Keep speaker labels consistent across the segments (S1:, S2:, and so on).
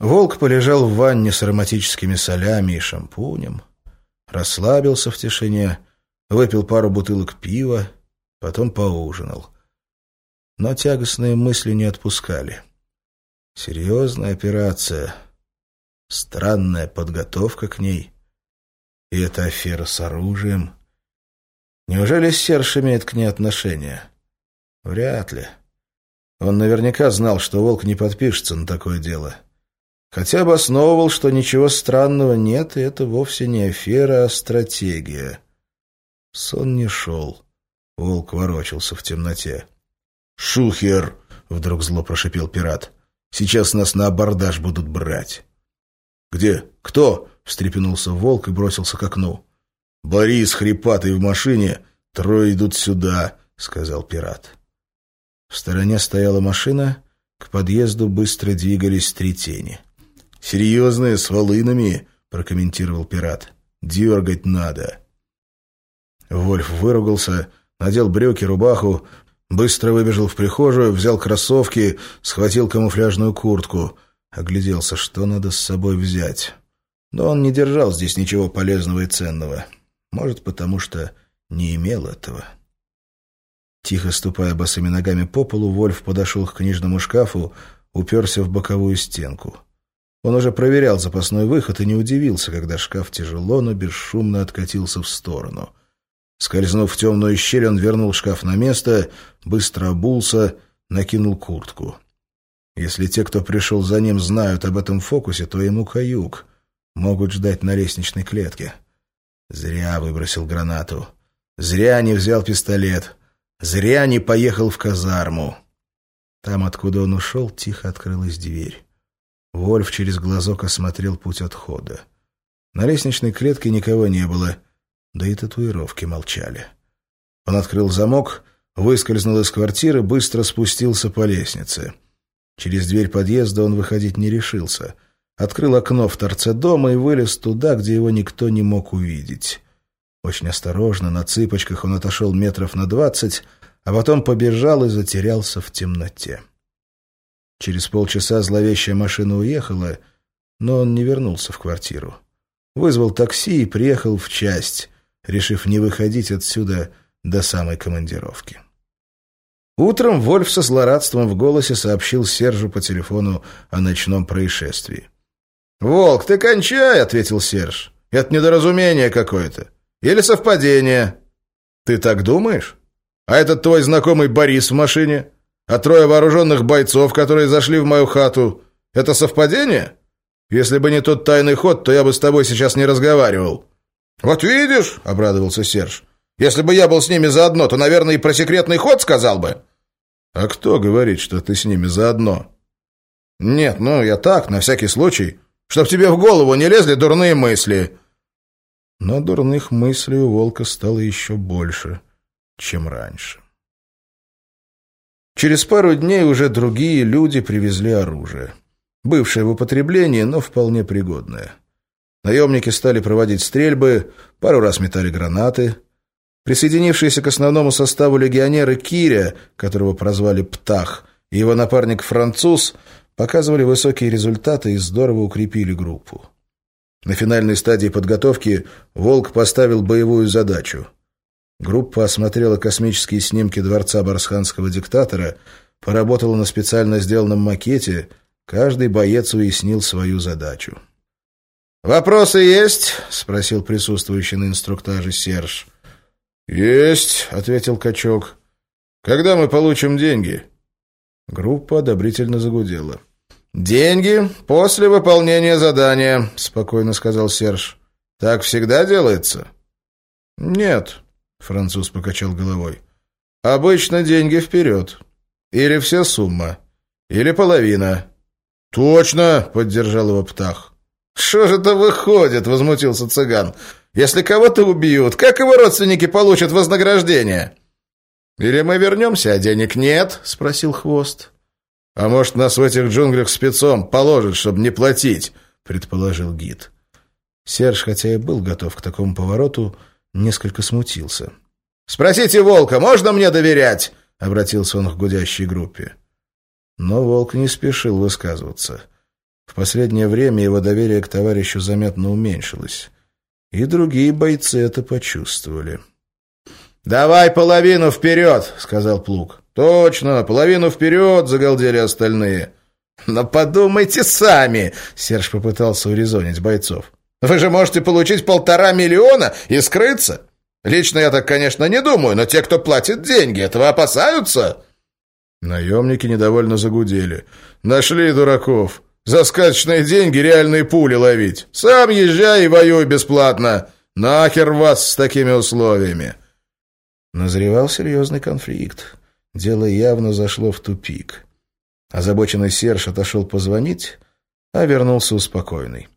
S1: Волк полежал в ванне с ароматическими солями и шампунем, расслабился в тишине, выпил пару бутылок пива, потом поужинал. Но тягостные мысли не отпускали. Серьезная операция, странная подготовка к ней. И эта афера с оружием. Неужели Серж имеет к ней отношение? Вряд ли. Он наверняка знал, что Волк не подпишется на такое дело. Хотя обосновывал, что ничего странного нет, и это вовсе не афера, а стратегия. Сон не шел. Волк ворочался в темноте. «Шухер!» — вдруг зло прошипел пират. «Сейчас нас на абордаж будут брать». «Где? Кто?» — встрепенулся волк и бросился к окну. «Борис, хрипатый в машине. Трое идут сюда», — сказал пират. В стороне стояла машина, к подъезду быстро двигались три тени. «Серьезные, с волынами», — прокомментировал пират. «Дергать надо». Вольф выругался, надел брюки, рубаху, Быстро выбежал в прихожую, взял кроссовки, схватил камуфляжную куртку. Огляделся, что надо с собой взять. Но он не держал здесь ничего полезного и ценного. Может, потому что не имел этого. Тихо ступая босыми ногами по полу, Вольф подошел к книжному шкафу, уперся в боковую стенку. Он уже проверял запасной выход и не удивился, когда шкаф тяжело, но бесшумно откатился в сторону — Скользнув в темную щель, он вернул шкаф на место, быстро обулся, накинул куртку. Если те, кто пришел за ним, знают об этом фокусе, то ему каюк. Могут ждать на лестничной клетке. Зря выбросил гранату. Зря не взял пистолет. Зря не поехал в казарму. Там, откуда он ушел, тихо открылась дверь. Вольф через глазок осмотрел путь отхода. На лестничной клетке никого не было — да и татуировки молчали. Он открыл замок, выскользнул из квартиры, быстро спустился по лестнице. Через дверь подъезда он выходить не решился. Открыл окно в торце дома и вылез туда, где его никто не мог увидеть. Очень осторожно, на цыпочках он отошел метров на двадцать, а потом побежал и затерялся в темноте. Через полчаса зловещая машина уехала, но он не вернулся в квартиру. Вызвал такси и приехал в часть, решив не выходить отсюда до самой командировки. Утром Вольф со злорадством в голосе сообщил Сержу по телефону о ночном происшествии. «Волк, ты кончай!» — ответил Серж. «Это недоразумение какое-то. Или совпадение». «Ты так думаешь? А этот твой знакомый Борис в машине? А трое вооруженных бойцов, которые зашли в мою хату, это совпадение? Если бы не тот тайный ход, то я бы с тобой сейчас не разговаривал». «Вот видишь», — обрадовался Серж, — «если бы я был с ними заодно, то, наверное, и про секретный ход сказал бы». «А кто говорит, что ты с ними заодно?» «Нет, ну, я так, на всякий случай, чтоб тебе в голову не лезли дурные мысли». Но дурных мыслей у волка стало еще больше, чем раньше. Через пару дней уже другие люди привезли оружие. Бывшее в употреблении, но вполне пригодное. Наемники стали проводить стрельбы, пару раз метали гранаты. Присоединившиеся к основному составу легионеры Киря, которого прозвали «Птах», и его напарник-француз показывали высокие результаты и здорово укрепили группу. На финальной стадии подготовки «Волк» поставил боевую задачу. Группа осмотрела космические снимки дворца барсханского диктатора, поработала на специально сделанном макете, каждый боец уяснил свою задачу. «Вопросы есть?» — спросил присутствующий на инструктаже Серж. «Есть», — ответил качок. «Когда мы получим деньги?» Группа одобрительно загудела. «Деньги после выполнения задания», — спокойно сказал Серж. «Так всегда делается?» «Нет», — француз покачал головой. «Обычно деньги вперед. Или вся сумма, или половина». «Точно», — поддержал его Птах. «Что же это выходит?» — возмутился цыган. «Если кого-то убьют, как его родственники получат вознаграждение?» «Или мы вернемся, а денег нет?» — спросил Хвост. «А может, нас в этих джунглях спецом положат, чтобы не платить?» — предположил гид. Серж, хотя и был готов к такому повороту, несколько смутился. «Спросите Волка, можно мне доверять?» — обратился он к гудящей группе. Но Волк не спешил высказываться. В последнее время его доверие к товарищу заметно уменьшилось. И другие бойцы это почувствовали. «Давай половину вперед!» — сказал Плуг. «Точно, половину вперед!» — загалдели остальные. «Но подумайте сами!» — Серж попытался урезонить бойцов. «Вы же можете получить полтора миллиона и скрыться! Лично я так, конечно, не думаю, но те, кто платит деньги, этого опасаются!» Наемники недовольно загудели. «Нашли дураков! За сказочные деньги реальные пули ловить! Сам езжай и воюй бесплатно! Нахер вас с такими условиями!» Назревал серьезный конфликт. Дело явно зашло в тупик. Озабоченный Серж отошел позвонить, а вернулся успокоенный.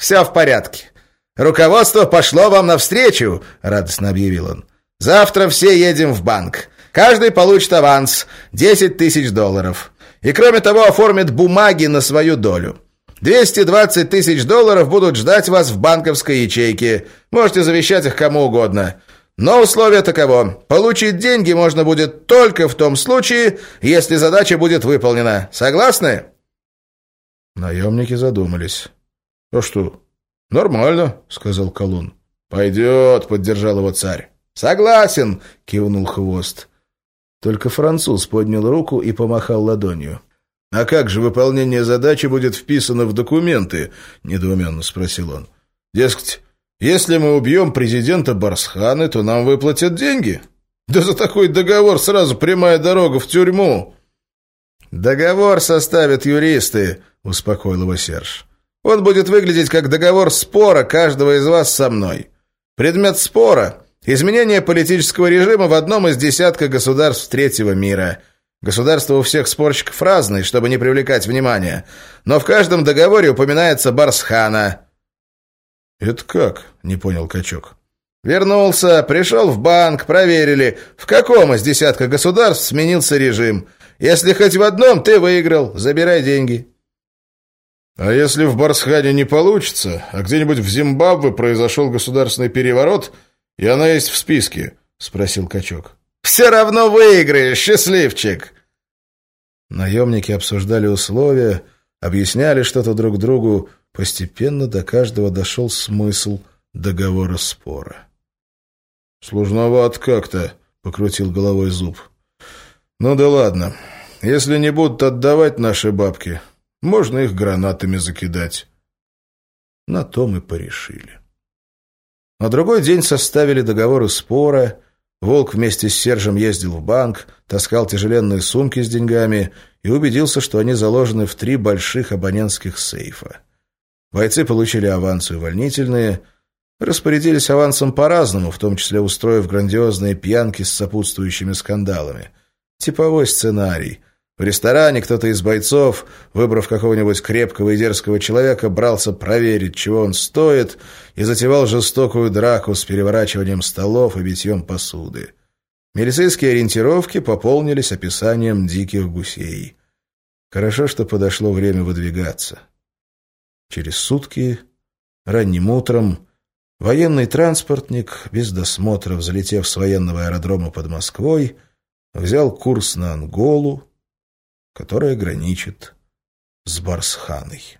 S1: «Все в порядке. Руководство пошло вам навстречу», — радостно объявил он. «Завтра все едем в банк. Каждый получит аванс — 10 тысяч долларов. И кроме того оформит бумаги на свою долю. 220 тысяч долларов будут ждать вас в банковской ячейке. Можете завещать их кому угодно. Но условие таково. Получить деньги можно будет только в том случае, если задача будет выполнена. Согласны?» Наемники задумались. «А что?» «Нормально», — сказал Колун. «Пойдет», — поддержал его царь. «Согласен», — кивнул хвост. Только француз поднял руку и помахал ладонью. «А как же выполнение задачи будет вписано в документы?» — недоуменно спросил он. «Дескать, если мы убьем президента Барсханы, то нам выплатят деньги. Да за такой договор сразу прямая дорога в тюрьму. Договор составят юристы, успокоил его Серж. Он будет выглядеть как договор спора каждого из вас со мной. Предмет спора – изменение политического режима в одном из десятка государств третьего мира. Государства у всех спорщиков разные, чтобы не привлекать внимания. Но в каждом договоре упоминается Барсхана – «Это как?» — не понял качок. «Вернулся, пришел в банк, проверили, в каком из десятка государств сменился режим. Если хоть в одном ты выиграл, забирай деньги». «А если в Барсхане не получится, а где-нибудь в Зимбабве произошел государственный переворот, и она есть в списке?» — спросил качок. «Все равно выиграешь, счастливчик!» Наемники обсуждали условия, объясняли что-то друг другу, Постепенно до каждого дошел смысл договора спора. «Сложноват как-то», — покрутил головой зуб. «Ну да ладно. Если не будут отдавать наши бабки, можно их гранатами закидать». На то мы порешили. На другой день составили договоры спора. Волк вместе с Сержем ездил в банк, таскал тяжеленные сумки с деньгами и убедился, что они заложены в три больших абонентских сейфа. Бойцы получили авансы увольнительные, распорядились авансом по-разному, в том числе устроив грандиозные пьянки с сопутствующими скандалами. Типовой сценарий. В ресторане кто-то из бойцов, выбрав какого-нибудь крепкого и дерзкого человека, брался проверить, чего он стоит, и затевал жестокую драку с переворачиванием столов и битьем посуды. Милицейские ориентировки пополнились описанием диких гусей. Хорошо, что подошло время выдвигаться. Через сутки, ранним утром, военный транспортник, без досмотра взлетев с военного аэродрома под Москвой, взял курс на Анголу, которая граничит с Барсханой.